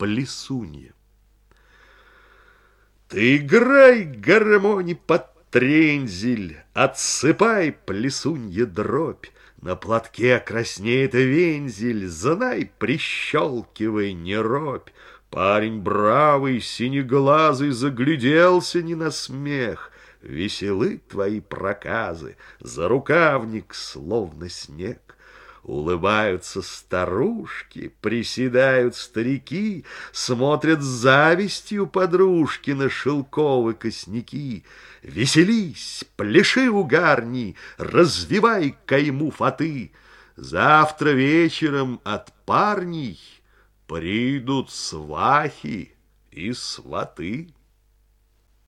плесунья. Ты играй, гармони, под трензель, Отсыпай, плесунья, дробь, На платке краснеет вензель, Знай, прищелкивай, не робь. Парень бравый, синеглазый, Загляделся не на смех, Веселы твои проказы, За рукавник, словно снег. Улыбаются старушки, приседают старики, Смотрят с завистью подружки на шелковые косяки. Веселись, пляши угарни, развивай кайму фаты. Завтра вечером от парней Придут свахи и сваты.